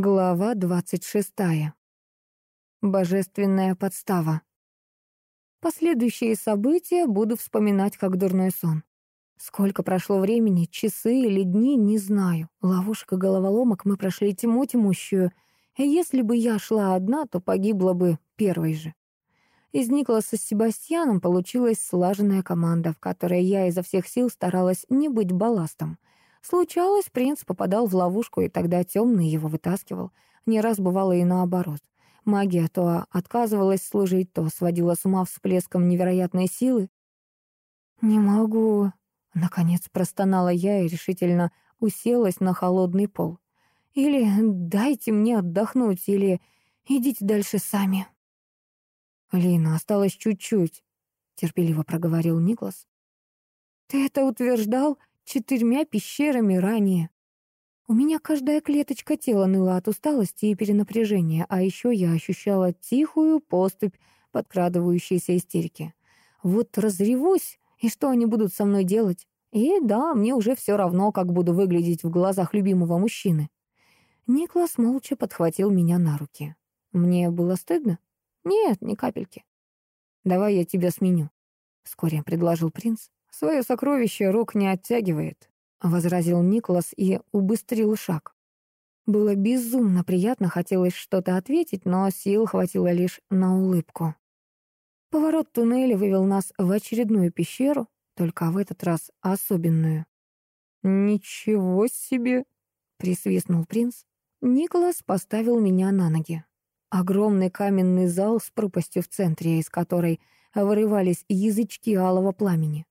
Глава двадцать шестая. Божественная подстава. Последующие события буду вспоминать как дурной сон. Сколько прошло времени, часы или дни, не знаю. Ловушек и головоломок мы прошли тьму тьмущую. И если бы я шла одна, то погибла бы первой же. Из Николаса с Себастьяном получилась слаженная команда, в которой я изо всех сил старалась не быть балластом. Случалось, принц попадал в ловушку, и тогда темный его вытаскивал. Не раз бывало и наоборот. Магия то отказывалась служить, то сводила с ума всплеском невероятной силы. «Не могу», — наконец простонала я и решительно уселась на холодный пол. «Или дайте мне отдохнуть, или идите дальше сами». «Лина, осталось чуть-чуть», — терпеливо проговорил Никлас. «Ты это утверждал четырьмя пещерами ранее?» У меня каждая клеточка тела ныла от усталости и перенапряжения, а еще я ощущала тихую поступь подкрадывающейся истерики. Вот разревусь, и что они будут со мной делать? И да, мне уже все равно, как буду выглядеть в глазах любимого мужчины. Никлас молча подхватил меня на руки. Мне было стыдно? Нет, ни капельки. «Давай я тебя сменю», — вскоре предложил принц. «Свое сокровище рук не оттягивает». — возразил Николас и убыстрил шаг. Было безумно приятно, хотелось что-то ответить, но сил хватило лишь на улыбку. Поворот туннеля вывел нас в очередную пещеру, только в этот раз особенную. «Ничего себе!» — присвистнул принц. Николас поставил меня на ноги. Огромный каменный зал с пропастью в центре, из которой вырывались язычки алого пламени.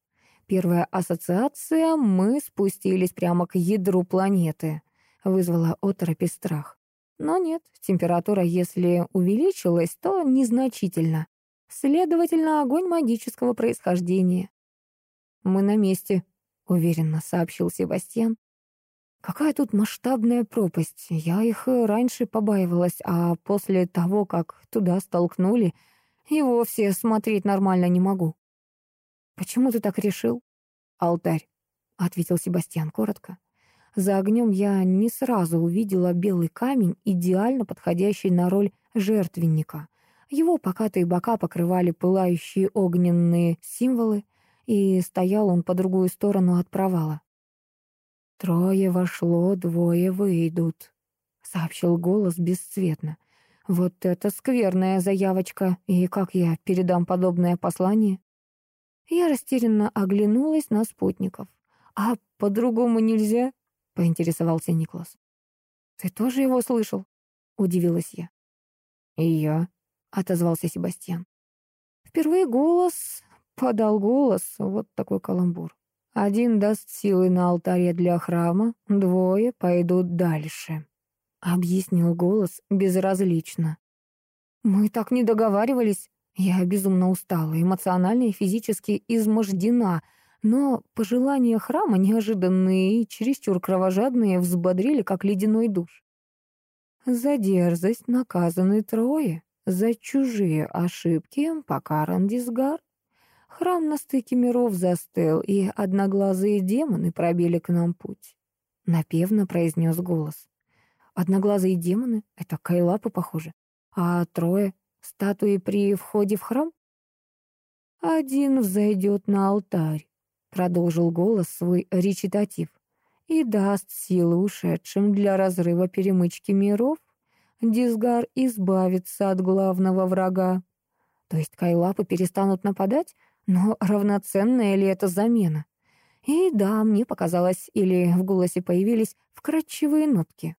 Первая ассоциация — мы спустились прямо к ядру планеты. Вызвала оторопь и страх. Но нет, температура, если увеличилась, то незначительно. Следовательно, огонь магического происхождения. «Мы на месте», — уверенно сообщил Себастьян. «Какая тут масштабная пропасть. Я их раньше побаивалась, а после того, как туда столкнули, и вовсе смотреть нормально не могу». «Почему ты так решил?» «Алтарь», — ответил Себастьян коротко. За огнем я не сразу увидела белый камень, идеально подходящий на роль жертвенника. Его покатые бока покрывали пылающие огненные символы, и стоял он по другую сторону от провала. «Трое вошло, двое выйдут», — сообщил голос бесцветно. «Вот это скверная заявочка, и как я передам подобное послание?» Я растерянно оглянулась на спутников. «А по-другому нельзя?» — поинтересовался Никлас. «Ты тоже его слышал?» — удивилась я. «И я», — отозвался Себастьян. Впервые голос подал голос, вот такой каламбур. Один даст силы на алтаре для храма, двое пойдут дальше. Объяснил голос безразлично. «Мы так не договаривались», я безумно устала, эмоционально и физически измождена, но пожелания храма, неожиданные и чересчур кровожадные, взбодрили, как ледяной душ. За дерзость наказаны трое, за чужие ошибки покаран дисгар. Храм на стыке миров застыл, и одноглазые демоны пробили к нам путь. Напевно произнес голос. Одноглазые демоны — это кайлапы, похоже. А трое статуи при входе в храм? «Один взойдет на алтарь», — продолжил голос свой речитатив, «и даст силы ушедшим для разрыва перемычки миров. Дисгар избавится от главного врага». То есть кайлапы перестанут нападать? Но равноценная ли это замена? И да, мне показалось, или в голосе появились вкрадчивые нотки.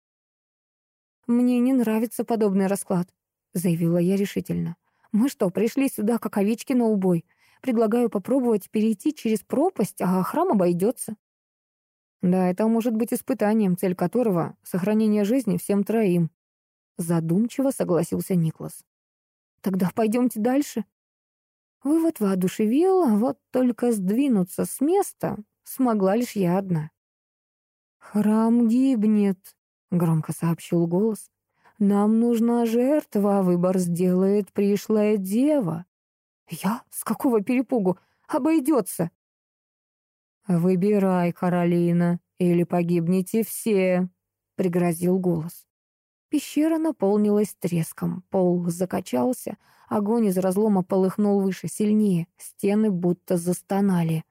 Мне не нравится подобный расклад. — заявила я решительно. «Мы что, пришли сюда, как овечки на убой? Предлагаю попробовать перейти через пропасть, а храм обойдется». «Да, это может быть испытанием, цель которого — сохранение жизни всем троим», — задумчиво согласился Никлас. «Тогда пойдемте дальше». Вывод воодушевил, вот только сдвинуться с места смогла лишь я одна. «Храм гибнет», — громко сообщил голос. Нам нужна жертва, выбор сделает пришлая дева. Я? С какого перепугу? Обойдется. Выбирай, Каролина, или погибнете все, пригрозил голос. Пещера наполнилась треском, пол закачался, огонь из разлома полыхнул выше, сильнее, стены будто застонали.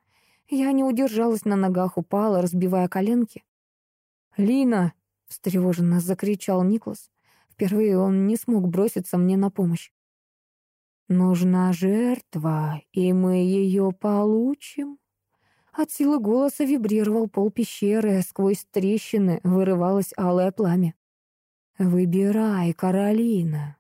Я не удержалась на ногах, упала, разбивая коленки. «Лина!» — встревоженно закричал Никлас. Впервые он не смог броситься мне на помощь. «Нужна жертва, и мы ее получим». От силы голоса вибрировал пол пещеры, сквозь трещины вырывалось алое пламя. «Выбирай, Каролина!»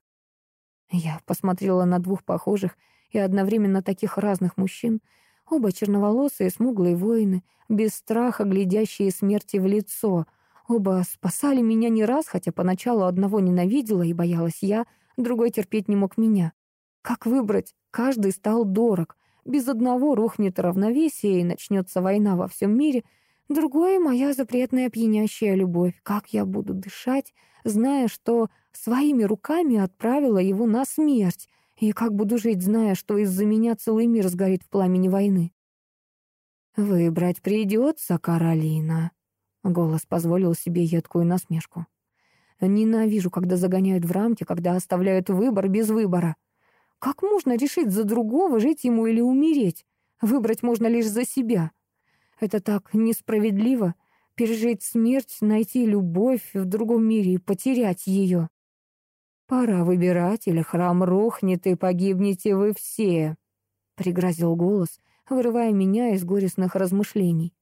Я посмотрела на двух похожих и одновременно таких разных мужчин, оба черноволосые, смуглые воины, без страха глядящие смерти в лицо. Оба спасали меня не раз, хотя поначалу одного ненавидела и боялась я, другой терпеть не мог меня. Как выбрать? Каждый стал дорог. Без одного рухнет равновесие и начнется война во всем мире. Другое — моя запретная пьянящая любовь. Как я буду дышать, зная, что своими руками отправила его на смерть? И как буду жить, зная, что из-за меня целый мир сгорит в пламени войны? «Выбрать придется, Каролина», — голос позволил себе едкую насмешку. «Ненавижу, когда загоняют в рамки, когда оставляют выбор без выбора». Как можно решить за другого, жить ему или умереть? Выбрать можно лишь за себя. Это так несправедливо. Пережить смерть, найти любовь в другом мире и потерять ее. «Пора выбирать, или храм рухнет, и погибнете вы все», — пригрозил голос, вырывая меня из горестных размышлений.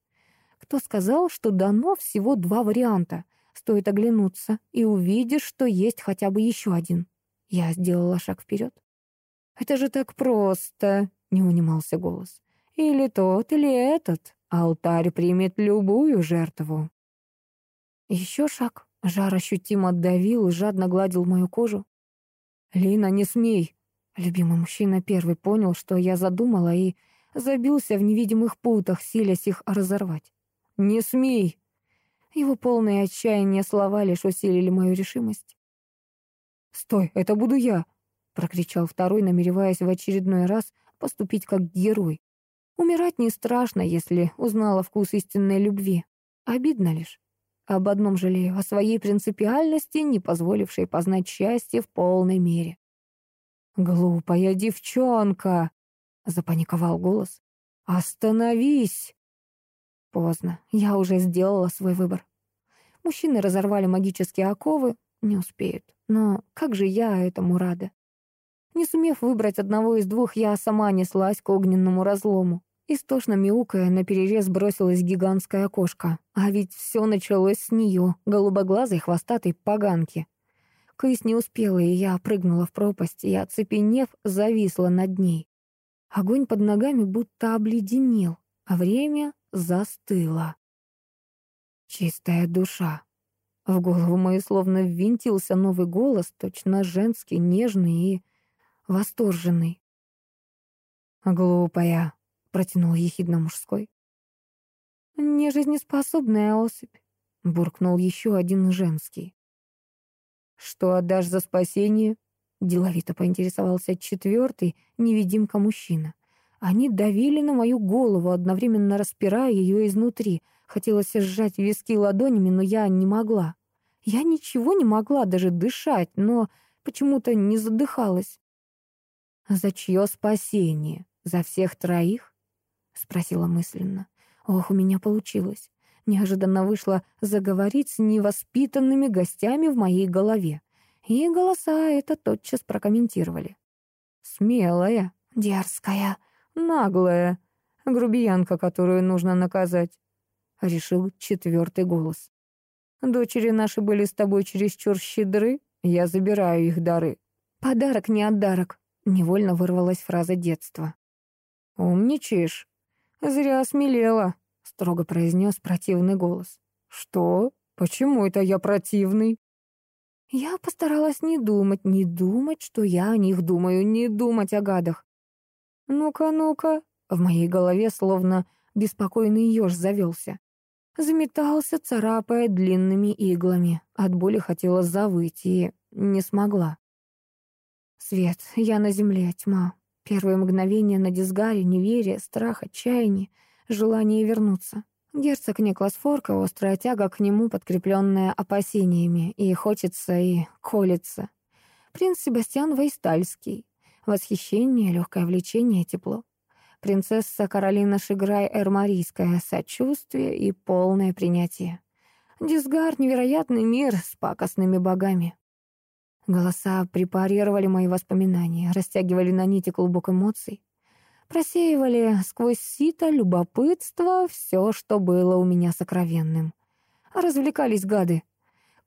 Кто сказал, что дано всего два варианта? Стоит оглянуться, и увидишь, что есть хотя бы еще один. Я сделала шаг вперед. «Это же так просто!» — не унимался голос. «Или тот, или этот. Алтарь примет любую жертву». Еще шаг. Жар ощутимо давил и жадно гладил мою кожу. «Лина, не смей!» Любимый мужчина первый понял, что я задумала, и забился в невидимых путах, силясь их разорвать. «Не смей!» Его полные отчаяния слова лишь усилили мою решимость. «Стой, это буду я!» прокричал второй, намереваясь в очередной раз поступить как герой. Умирать не страшно, если узнала вкус истинной любви. Обидно лишь. Об одном жалею, о своей принципиальности, не позволившей познать счастье в полной мере. «Глупая девчонка!» — запаниковал голос. «Остановись!» Поздно. Я уже сделала свой выбор. Мужчины разорвали магические оковы. Не успеют. Но как же я этому рада. Не сумев выбрать одного из двух, я сама неслась к огненному разлому. Истошно мяукая, наперерез бросилась гигантская кошка. А ведь все началось с нее, голубоглазой хвостатой поганки. Кысь не успела, и я прыгнула в пропасть, и, оцепенев, зависла над ней. Огонь под ногами будто обледенел, а время застыло. Чистая душа. В голову мою словно ввинтился новый голос, точно женский, нежный и восторженный. «Глупая», — протянул ехидно мужской. «Нежизнеспособная особь», — буркнул еще один женский. «Что отдашь за спасение?» — деловито поинтересовался четвертый невидимка-мужчина. Они давили на мою голову, одновременно распирая ее изнутри. Хотелось сжать виски ладонями, но я не могла. Я ничего не могла даже дышать, но почему-то не задыхалась. «За чье спасение? За всех троих?» — спросила мысленно. «Ох, у меня получилось. Неожиданно вышло заговорить с невоспитанными гостями в моей голове. И голоса это тотчас прокомментировали. «Смелая, дерзкая, наглая, грубиянка, которую нужно наказать», — решил четвертый голос. «Дочери наши были с тобой чересчур щедры, я забираю их дары. Подарок не отдарок, Невольно вырвалась фраза детства. «Умничаешь. Зря осмелела», — строго произнес противный голос. «Что? Почему это я противный?» Я постаралась не думать, не думать, что я о них думаю, не думать о гадах. «Ну-ка, ну-ка», — в моей голове словно беспокойный еж завелся. Заметался, царапая длинными иглами. От боли хотела завыть и не смогла. Свет, я на земле, тьма. Первые мгновения на дисгаре, неверие, страх, отчаяние, желание вернуться. Герцог Никлас Форка, острая тяга к нему, подкрепленная опасениями, и хочется, и колется. Принц Себастьян Вейстальский. Восхищение, легкое влечение, тепло. Принцесса Каролина Шиграй Эрмарийская, сочувствие и полное принятие. Дисгард — невероятный мир с пакостными богами. Голоса препарировали мои воспоминания, растягивали на нити клубок эмоций просеивали сквозь сито любопытство все, что было у меня сокровенным. Развлекались гады.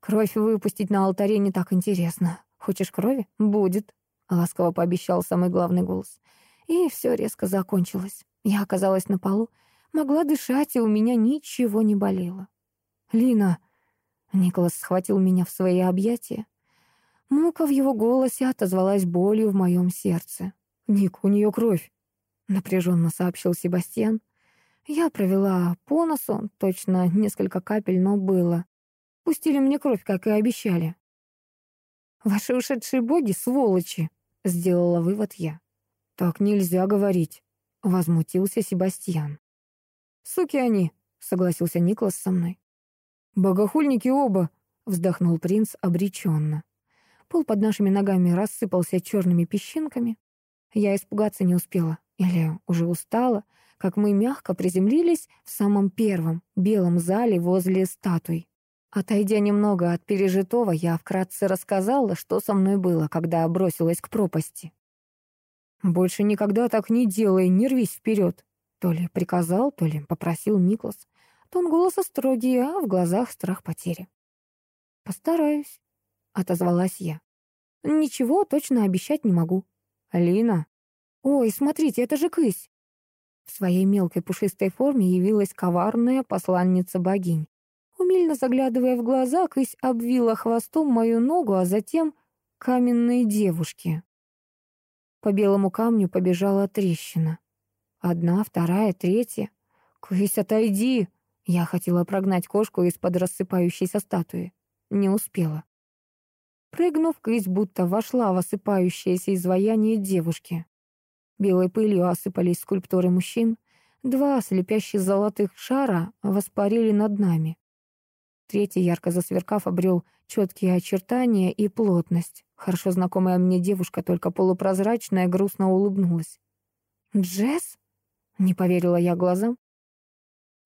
Кровь выпустить на алтаре не так интересно. Хочешь крови? Будет, ласково пообещал самый главный голос. И все резко закончилось. Я оказалась на полу, могла дышать, и у меня ничего не болело. «Лина!» Николас схватил меня в свои объятия. Мука в его голосе отозвалась болью в моем сердце. «Ник, у нее кровь!» напряженно сообщил Себастьян. Я провела по носу, точно несколько капель, но было. Пустили мне кровь, как и обещали. «Ваши ушедшие боги — сволочи!» — сделала вывод я. «Так нельзя говорить», — возмутился Себастьян. «Суки они!» — согласился Никлас со мной. «Богохульники оба!» — вздохнул принц обреченно. Пол под нашими ногами рассыпался черными песчинками. Я испугаться не успела. Или уже устала, как мы мягко приземлились в самом первом белом зале возле статуй. Отойдя немного от пережитого, я вкратце рассказала, что со мной было, когда бросилась к пропасти. «Больше никогда так не делай, не рвись вперед!» То ли приказал, то ли попросил Никлас. Тон голоса строгий, а в глазах страх потери. «Постараюсь», — отозвалась я. «Ничего точно обещать не могу». «Лина», «Ой, смотрите, это же кысь!» В своей мелкой пушистой форме явилась коварная посланница богинь. Умильно заглядывая в глаза, кысь обвила хвостом мою ногу, а затем каменные девушки. По белому камню побежала трещина. Одна, вторая, третья. «Кысь, отойди!» Я хотела прогнать кошку из-под рассыпающейся статуи. Не успела. Прыгнув, кысь будто вошла в осыпающееся изваяние девушки. Белой пылью осыпались скульптуры мужчин. Два слепящих золотых шара воспарили над нами. Третий, ярко засверкав, обрел четкие очертания и плотность. Хорошо знакомая мне девушка, только полупрозрачная, грустно улыбнулась. «Джесс?» — не поверила я глазам.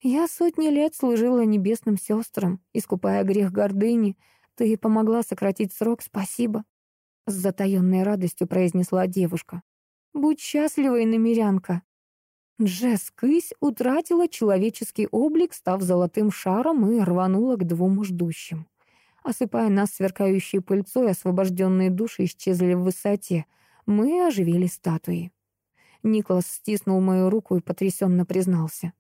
«Я сотни лет служила небесным сестрам, искупая грех гордыни. Ты помогла сократить срок, спасибо!» С затаенной радостью произнесла девушка. Будь счастлива, иномерянка. Джесс Кысь утратила человеческий облик, став золотым шаром, и рванула к двум ждущим. Осыпая нас сверкающей пыльцой, освобожденные души исчезли в высоте. Мы оживили статуи. Николас стиснул мою руку и потрясенно признался.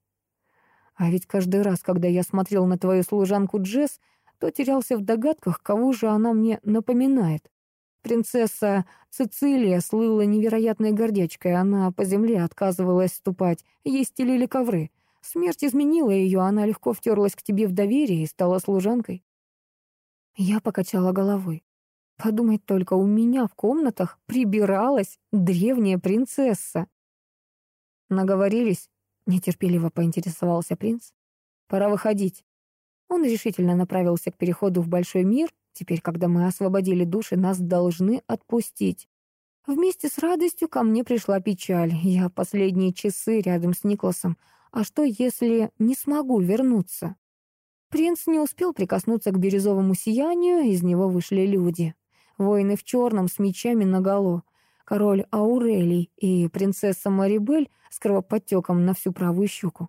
«А ведь каждый раз, когда я смотрел на твою служанку Джесс, то терялся в догадках, кого же она мне напоминает. Принцесса Цицилия слыла невероятной гордячкой, она по земле отказывалась ступать, ей стелили ковры. Смерть изменила ее, она легко втерлась к тебе в доверие и стала служанкой. Я покачала головой. Подумать только, у меня в комнатах прибиралась древняя принцесса. Наговорились? Нетерпеливо поинтересовался принц. Пора выходить. Он решительно направился к переходу в большой мир, Теперь, когда мы освободили души, нас должны отпустить. Вместе с радостью ко мне пришла печаль. Я последние часы рядом с Никласом. А что, если не смогу вернуться? Принц не успел прикоснуться к бирюзовому сиянию, из него вышли люди. Воины в черном с мечами наголо. Король Аурелий и принцесса Марибель с кровоподтеком на всю правую щеку.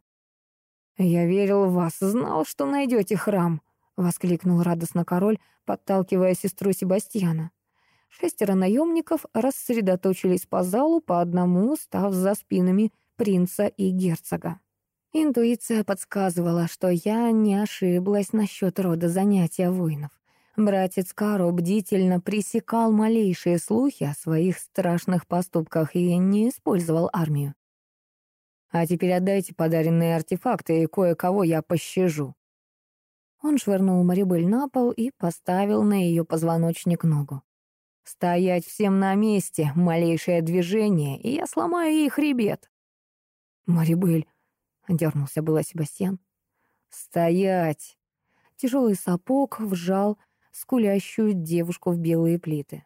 «Я верил в вас, знал, что найдете храм», — воскликнул радостно король, подталкивая сестру Себастьяна. Шестеро наемников рассредоточились по залу по одному, став за спинами принца и герцога. Интуиция подсказывала, что я не ошиблась насчет рода занятия воинов. Братец Каро бдительно пресекал малейшие слухи о своих страшных поступках и не использовал армию. «А теперь отдайте подаренные артефакты, и кое-кого я пощажу», он швырнул Марибель на пол и поставил на ее позвоночник ногу. «Стоять всем на месте, малейшее движение, и я сломаю ей хребет». «Марибель», — дернулся было Себастьян. «Стоять!» Тяжелый сапог вжал скулящую девушку в белые плиты.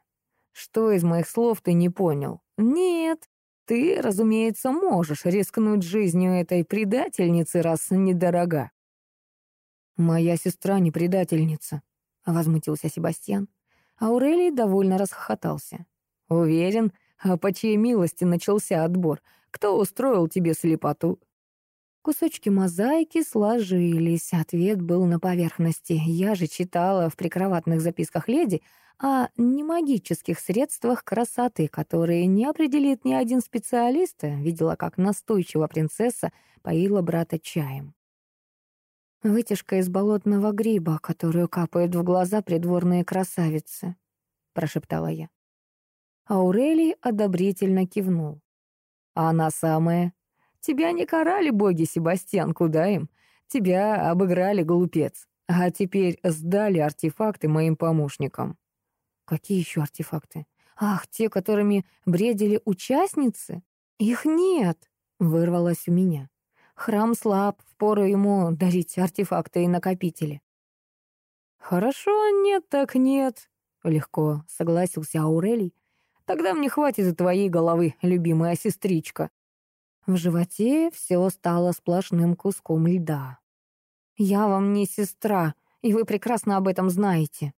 «Что из моих слов ты не понял?» «Нет, ты, разумеется, можешь рискнуть жизнью этой предательницы, раз недорога». «Моя сестра не предательница», — возмутился Себастьян. Аурелий довольно расхохотался. «Уверен, а по чьей милости начался отбор? Кто устроил тебе слепоту?» Кусочки мозаики сложились, ответ был на поверхности. Я же читала в прикроватных записках леди о немагических средствах красоты, которые не определит ни один специалист. Видела, как настойчиво принцесса поила брата чаем. Вытяжка из болотного гриба, которую капают в глаза придворные красавицы, прошептала я. Аурелий одобрительно кивнул. Она самая Тебя не карали боги, Себастьян, куда им? Тебя обыграли, глупец. А теперь сдали артефакты моим помощникам. Какие еще артефакты? Ах, те, которыми бредили участницы? Их нет, вырвалось у меня. Храм слаб, впору ему дарить артефакты и накопители. Хорошо, нет так нет, легко согласился Аурелий. Тогда мне хватит и твоей головы, любимая сестричка. В животе все стало сплошным куском льда. «Я вам не сестра, и вы прекрасно об этом знаете».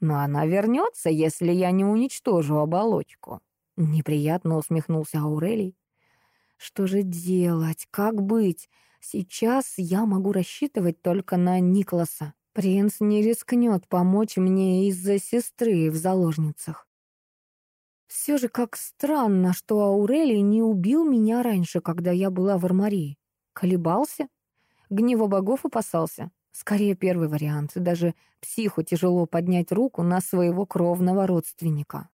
«Но она вернется, если я не уничтожу оболочку», — неприятно усмехнулся Аурелий. «Что же делать? Как быть? Сейчас я могу рассчитывать только на Никласа. Принц не рискнет помочь мне из-за сестры в заложницах. Все же как странно, что Аурелий не убил меня раньше, когда я была в Армарии. Колебался? Гнева богов опасался? Скорее первый вариант. Даже психу тяжело поднять руку на своего кровного родственника.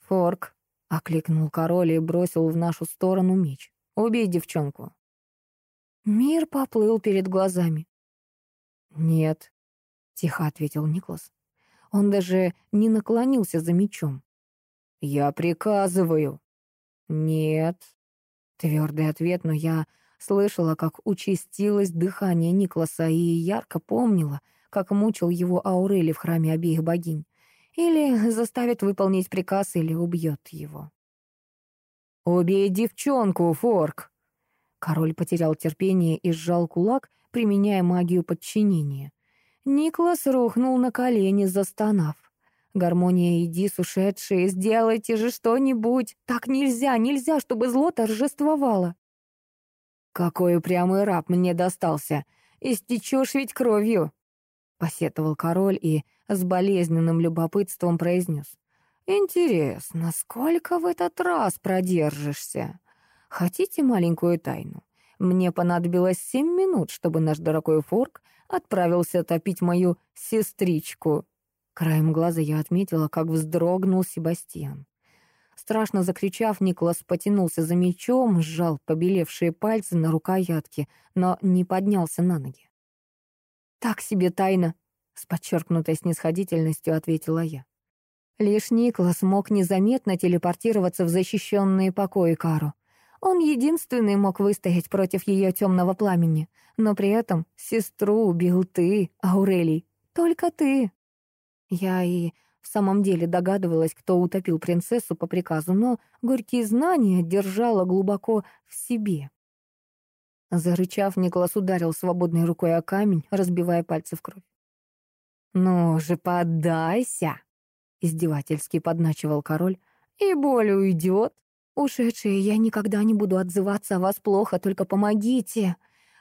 «Форк», — окликнул король и бросил в нашу сторону меч. «Убей девчонку». Мир поплыл перед глазами. «Нет», — тихо ответил Никлас. Он даже не наклонился за мечом. «Я приказываю». «Нет». Твердый ответ, но я слышала, как участилось дыхание Никласа и ярко помнила, как мучил его Аурели в храме обеих богинь. Или заставит выполнить приказ, или убьет его. «Убей девчонку, Форк!» Король потерял терпение и сжал кулак, применяя магию подчинения. Никлас рухнул на колени, застонав. Гармония, иди, сушедшие, сделайте же что-нибудь. Так нельзя, нельзя, чтобы зло торжествовало. Какой упрямый раб мне достался. Истечешь ведь кровью. Посетовал король и с болезненным любопытством произнес. «Интересно, сколько в этот раз продержишься? Хотите маленькую тайну? Мне понадобилось семь минут, чтобы наш дорогой Форк отправился топить мою сестричку. Краем глаза я отметила, как вздрогнул Себастьян. Страшно закричав, Николас потянулся за мечом, сжал побелевшие пальцы на рукоятке, но не поднялся на ноги. «Так себе тайна», — с подчеркнутой снисходительностью ответила я. Лишь Николас мог незаметно телепортироваться в защищенные покои Кару. Он единственный мог выстоять против ее темного пламени, но при этом сестру убил ты, Аурелий, только ты. Я и в самом деле догадывалась, кто утопил принцессу по приказу, но горькие знания держала глубоко в себе. Зарычав, Николас ударил свободной рукой о камень, разбивая пальцы в кровь. «Ну же, поддайся!» — издевательски подначивал король. «И боль уйдет. Ушедшие, я никогда не буду отзываться о вас плохо, только помогите.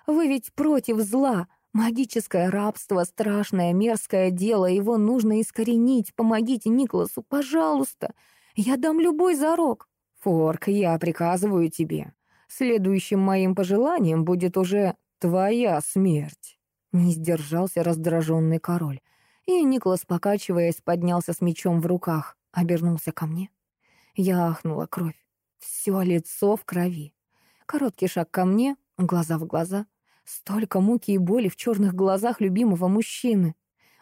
Вы ведь против зла, Магическое рабство — страшное, мерзкое дело, его нужно искоренить. Помогите Николасу, пожалуйста. Я дам любой зарок. Форк, я приказываю тебе. Следующим моим пожеланием будет уже твоя смерть. Не сдержался раздраженный король. И Николас, покачиваясь, поднялся с мечом в руках, обернулся ко мне. Я ахнула кровь. Все лицо в крови. Короткий шаг ко мне, глаза в глаза — Столько муки и боли в черных глазах любимого мужчины.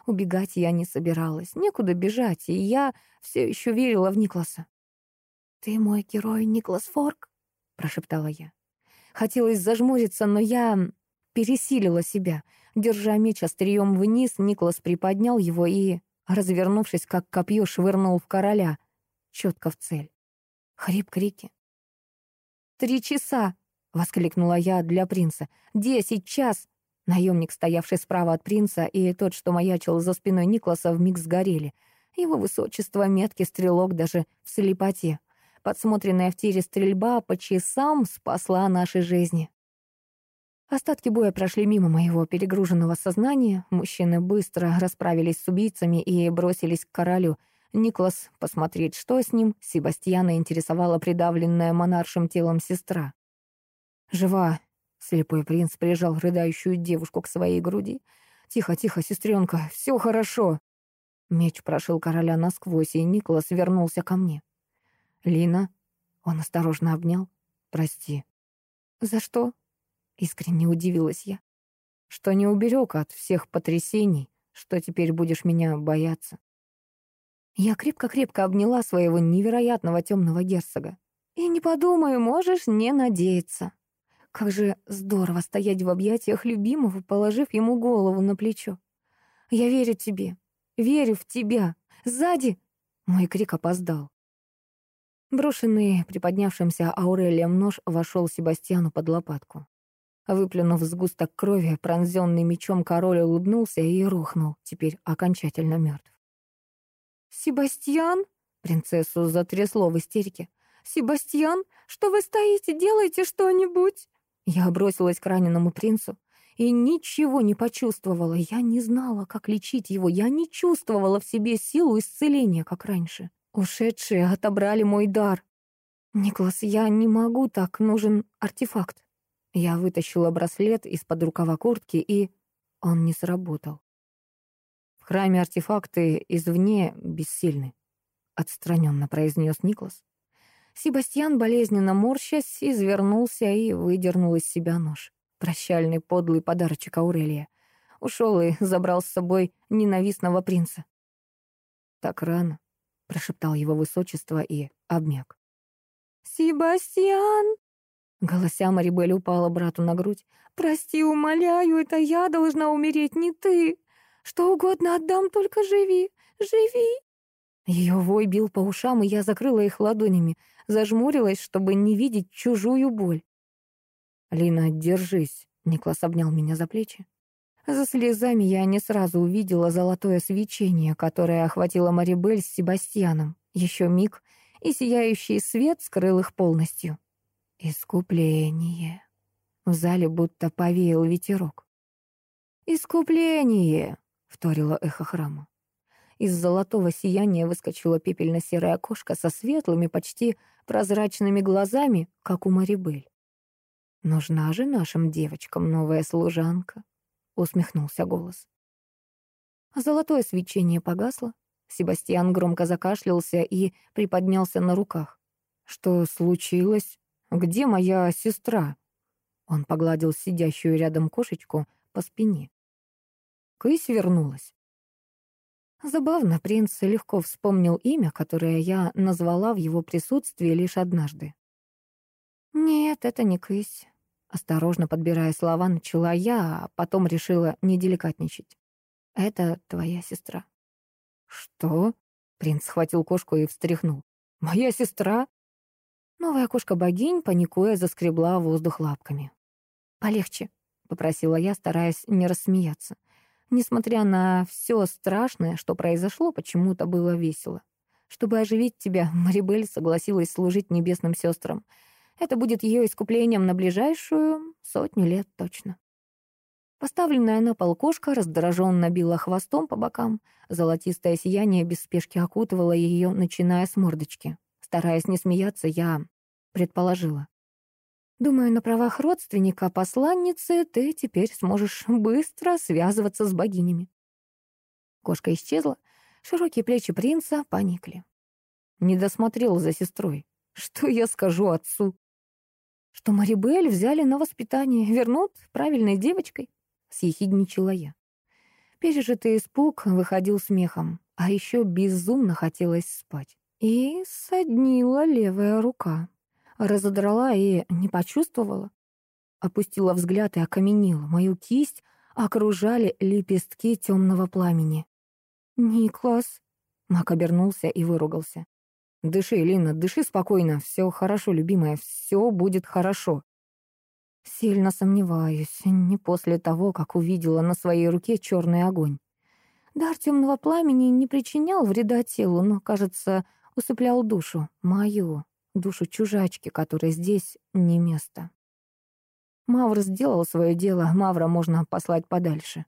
Убегать я не собиралась, некуда бежать, и я все еще верила в Никласа. «Ты мой герой, Никлас Форк?» — прошептала я. Хотелось зажмуриться, но я пересилила себя. Держа меч острием вниз, Николас приподнял его и, развернувшись, как копье, швырнул в короля. Четко в цель. Хрип крики. «Три часа!» — воскликнула я для принца. «Десять час!» Наемник, стоявший справа от принца, и тот, что маячил за спиной Никласа, вмиг сгорели. Его высочество, меткий стрелок даже в слепоте. Подсмотренная в тире стрельба по часам спасла наши жизни. Остатки боя прошли мимо моего перегруженного сознания. Мужчины быстро расправились с убийцами и бросились к королю. Никлас посмотреть, что с ним, Себастьяна интересовала придавленная монаршим телом сестра. «Жива!» — слепой принц прижал рыдающую девушку к своей груди. «Тихо, тихо, сестренка, все хорошо!» Меч прошил короля насквозь, и Николас вернулся ко мне. «Лина?» — он осторожно обнял. «Прости». «За что?» — искренне удивилась я. «Что не уберег от всех потрясений, что теперь будешь меня бояться». Я крепко-крепко обняла своего невероятного темного герцога. «И не подумаю, можешь не надеяться». Как же здорово стоять в объятиях любимого, положив ему голову на плечо. «Я верю тебе, верю в тебя. Сзади!» Мой крик опоздал. Брошенный приподнявшимся Аурелием нож вошел Себастьяну под лопатку. Выплюнув сгусток крови, пронзенный мечом король улыбнулся и рухнул, теперь окончательно мертв. «Себастьян?» — принцессу затрясло в истерике. «Себастьян, что вы стоите? Делайте что-нибудь!» Я бросилась к раненому принцу и ничего не почувствовала. Я не знала, как лечить его. Я не чувствовала в себе силу исцеления, как раньше. Ушедшие отобрали мой дар. «Николас, я не могу так, нужен артефакт». Я вытащила браслет из-под рукава куртки, и он не сработал. В храме артефакты извне бессильны, отстраненно произнес Николас. Себастьян, болезненно морщась, извернулся и выдернул из себя нож. Прощальный подлый подарочек Аурелия. Ушел и забрал с собой ненавистного принца. «Так рано», — прошептал его высочество и обмяк. «Себастьян!» Голося Марибель упала брату на грудь. «Прости, умоляю, это я должна умереть, не ты. Что угодно отдам, только живи, живи!» Ее вой бил по ушам, и я закрыла их ладонями, зажмурилась, чтобы не видеть чужую боль. «Лина, держись», — Никлас обнял меня за плечи. За слезами я не сразу увидела золотое свечение, которое охватило Марибель с Себастьяном. Еще миг, и сияющий свет скрыл их полностью. «Искупление». В зале будто повеял ветерок. «Искупление!» — вторило эхо храма. Из золотого сияния выскочила пепельно-серая кошка со светлыми, почти прозрачными глазами, как у Марибель. «Нужна же нашим девочкам новая служанка», — усмехнулся голос. Золотое свечение погасло. Себастьян громко закашлялся и приподнялся на руках. «Что случилось? Где моя сестра?» Он погладил сидящую рядом кошечку по спине. Кысь вернулась. Забавно, принц легко вспомнил имя, которое я назвала в его присутствии лишь однажды. «Нет, это не кысь». Осторожно подбирая слова, начала я, а потом решила не деликатничать. «Это твоя сестра». «Что?» Принц схватил кошку и встряхнул. «Моя сестра?» Новая кошка богинь, паникуя, заскребла воздух лапками. «Полегче», — попросила я, стараясь не рассмеяться. Несмотря на все страшное, что произошло, почему-то было весело. Чтобы оживить тебя, Марибель согласилась служить небесным сестрам. Это будет ее искуплением на ближайшую сотню лет точно. Поставленная на пол кошка раздраженно била хвостом по бокам. Золотистое сияние без спешки окутывало ее, начиная с мордочки. Стараясь не смеяться, я предположила. Думаю, на правах родственника посланницы ты теперь сможешь быстро связываться с богинями. Кошка исчезла, широкие плечи принца поникли. Не досмотрел за сестрой. Что я скажу отцу? Что Марибель взяли на воспитание, вернут правильной девочкой, съехидничала я. Пережитый испуг выходил смехом, а еще безумно хотелось спать. И соднила левая рука разодрала и не почувствовала. опустила взгляд и окаменела. Мою кисть окружали лепестки темного пламени. «Никлас!» Мак обернулся и выругался. «Дыши, Лина, дыши спокойно. Все хорошо, любимая, все будет хорошо». Сильно сомневаюсь, не после того, как увидела на своей руке черный огонь. Дар темного пламени не причинял вреда телу, но, кажется, усыплял душу, мою, душу чужачки, которой здесь не место. Мавр сделал свое дело, Мавра можно послать подальше.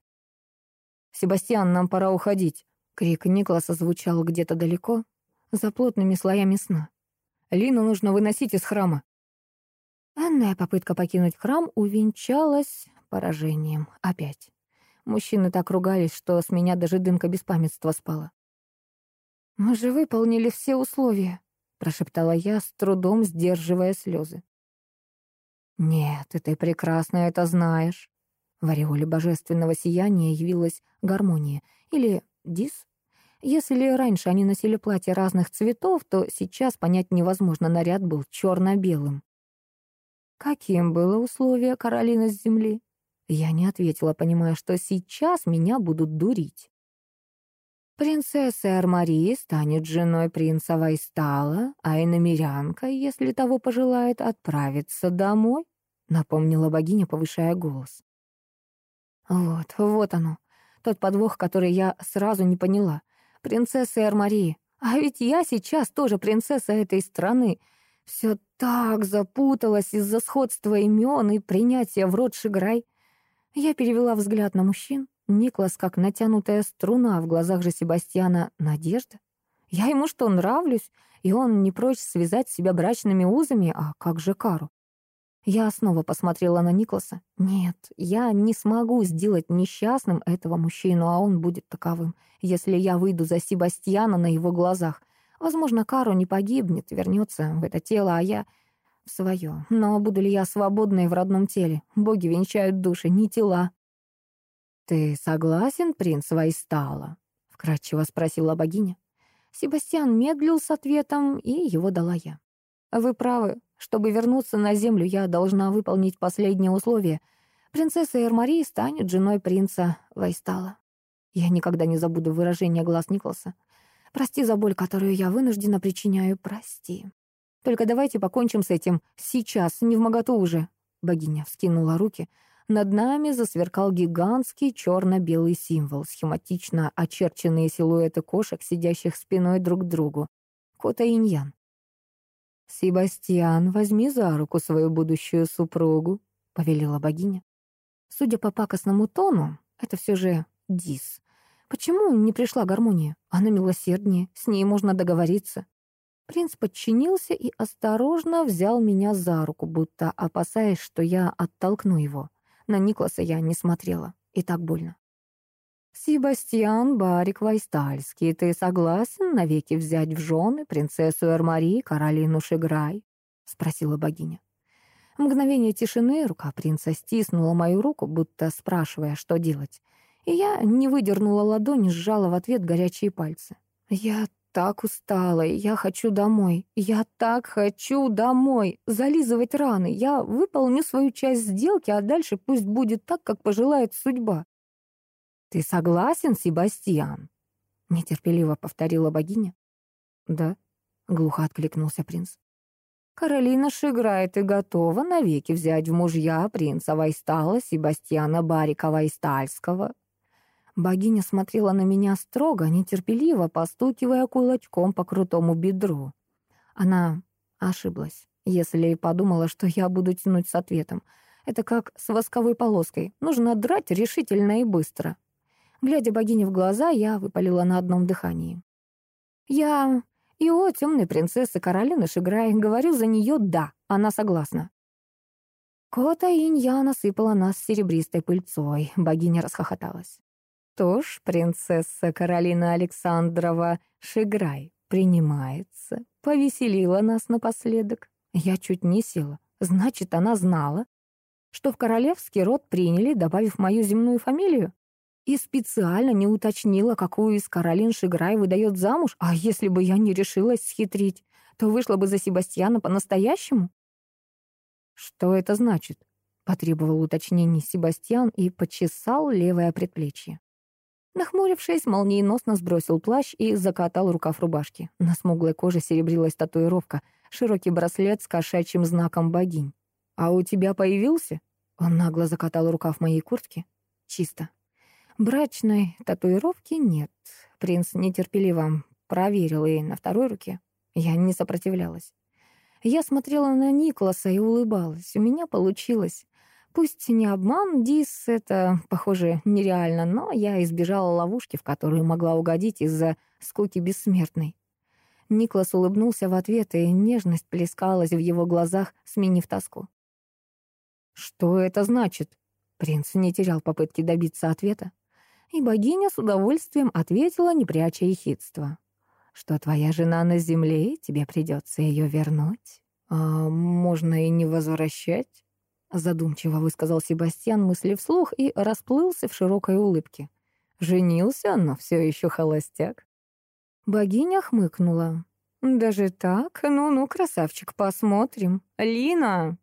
«Себастьян, нам пора уходить!» Крик Никласа звучал где-то далеко, за плотными слоями сна. «Лину нужно выносить из храма!» Анная попытка покинуть храм увенчалась поражением. Опять. Мужчины так ругались, что с меня даже дымка беспамятства спала. «Мы же выполнили все условия», — прошептала я, с трудом сдерживая слезы. «Нет, ты прекрасно это знаешь». В ореоле божественного сияния явилась гармония, или дис. Если раньше они носили платья разных цветов, то сейчас понять невозможно, наряд был черно-белым. Каким было условие Каролины с земли? Я не ответила, понимая, что сейчас меня будут дурить. Принцесса Армарии станет женой принца Вайстала, а иномерянка, если того пожелает, отправиться домой, напомнила богиня, повышая голос. Вот, вот оно, тот подвох, который я сразу не поняла. Принцесса Армарии. А ведь я сейчас тоже принцесса этой страны, все так запуталось из-за сходства имен и принятия в рот Шиграй. Я перевела взгляд на мужчин. Никлас, как натянутая струна, в глазах же Себастьяна надежда. Я ему что, нравлюсь? И он не прочь связать себя брачными узами, а как же Кару? Я снова посмотрела на Никласа. Нет, я не смогу сделать несчастным этого мужчину, а он будет таковым, если я выйду за Себастьяна на его глазах. Возможно, Кару не погибнет, вернется в это тело, а я в свое. Но буду ли я свободной в родном теле? Боги венчают души, не тела. «Ты согласен, принц Вайстала?» — вкратчиво спросила богиня. Себастьян медлил с ответом, и его дала я. «Вы правы. Чтобы вернуться на землю, я должна выполнить последнее условие. Принцесса Эрмарии станет женой принца Вайстала». Я никогда не забуду выражение глаз Николаса. Прости за боль, которую я вынуждена причиняю, прости. Только давайте покончим с этим сейчас, не в моготу уже. Богиня вскинула руки. Над нами засверкал гигантский черно-белый символ, схематично очерченные силуэты кошек, сидящих спиной друг к другу. Кота Иньян. «Себастьян, возьми за руку свою будущую супругу», — повелела богиня. Судя по пакостному тону, это все же Дис. Почему не пришла гармония? Она милосерднее, с ней можно договориться. Принц подчинился и осторожно взял меня за руку, будто опасаясь, что я оттолкну его. На Никласа я не смотрела, и так больно. «Себастьян Барик Вайстальский, ты согласен навеки взять в жены принцессу Эрмари, Каролину Шиграй?» — спросила богиня. мгновение тишины рука принца стиснула мою руку, будто спрашивая, что делать и я не выдернула ладони, сжала в ответ горячие пальцы. «Я так устала, и я хочу домой. Я так хочу домой. Зализывать раны. Я выполню свою часть сделки, а дальше пусть будет так, как пожелает судьба». «Ты согласен, Себастьян?» — нетерпеливо повторила богиня. «Да», — глухо откликнулся принц. «Каролина Шиграет и готова навеки взять в мужья принца Вайстала Себастьяна Барика Вайстальского. Богиня смотрела на меня строго, нетерпеливо, постукивая кулачком по крутому бедру. Она ошиблась, если подумала, что я буду тянуть с ответом. Это как с восковой полоской. Нужно драть решительно и быстро. Глядя богине в глаза, я выпалила на одном дыхании. «Я и о темной принцессы Каролины Шиграй говорю за нее «да», она согласна». Кота Инья насыпала нас серебристой пыльцой. Богиня расхохоталась. Что ж, принцесса Каролина Александрова Шиграй принимается. Повеселила нас напоследок. Я чуть не села. Значит, она знала, что в королевский род приняли, добавив мою земную фамилию? И специально не уточнила, какую из Каролин Шиграй выдает замуж, а если бы я не решилась схитрить, то вышла бы за Себастьяна по-настоящему? Что это значит? Потребовал уточнений Себастьян и почесал левое предплечье. Нахмурившись, молниеносно сбросил плащ и закатал рукав рубашки. На смуглой коже серебрилась татуировка, широкий браслет с кошачьим знаком богинь. «А у тебя появился?» Он нагло закатал рукав моей куртки. «Чисто». Брачной татуировки нет. Принц нетерпеливо проверил и на второй руке. Я не сопротивлялась. Я смотрела на Николаса и улыбалась. У меня получилось. Пусть не обман, Дис, это, похоже, нереально, но я избежала ловушки, в которую могла угодить из-за скуки бессмертной. Никлас улыбнулся в ответ, и нежность плескалась в его глазах, сменив тоску. «Что это значит?» Принц не терял попытки добиться ответа. И богиня с удовольствием ответила, не пряча ехидства. «Что твоя жена на земле, тебе придется ее вернуть. А можно и не возвращать?» Задумчиво высказал Себастьян мысли вслух и расплылся в широкой улыбке. Женился, но все еще холостяк. Богиня хмыкнула. «Даже так? Ну-ну, красавчик, посмотрим. Лина!»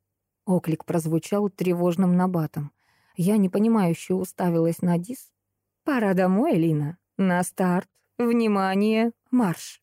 Оклик прозвучал тревожным набатом. Я непонимающе уставилась на Дис. «Пора домой, Лина. На старт. Внимание, марш!»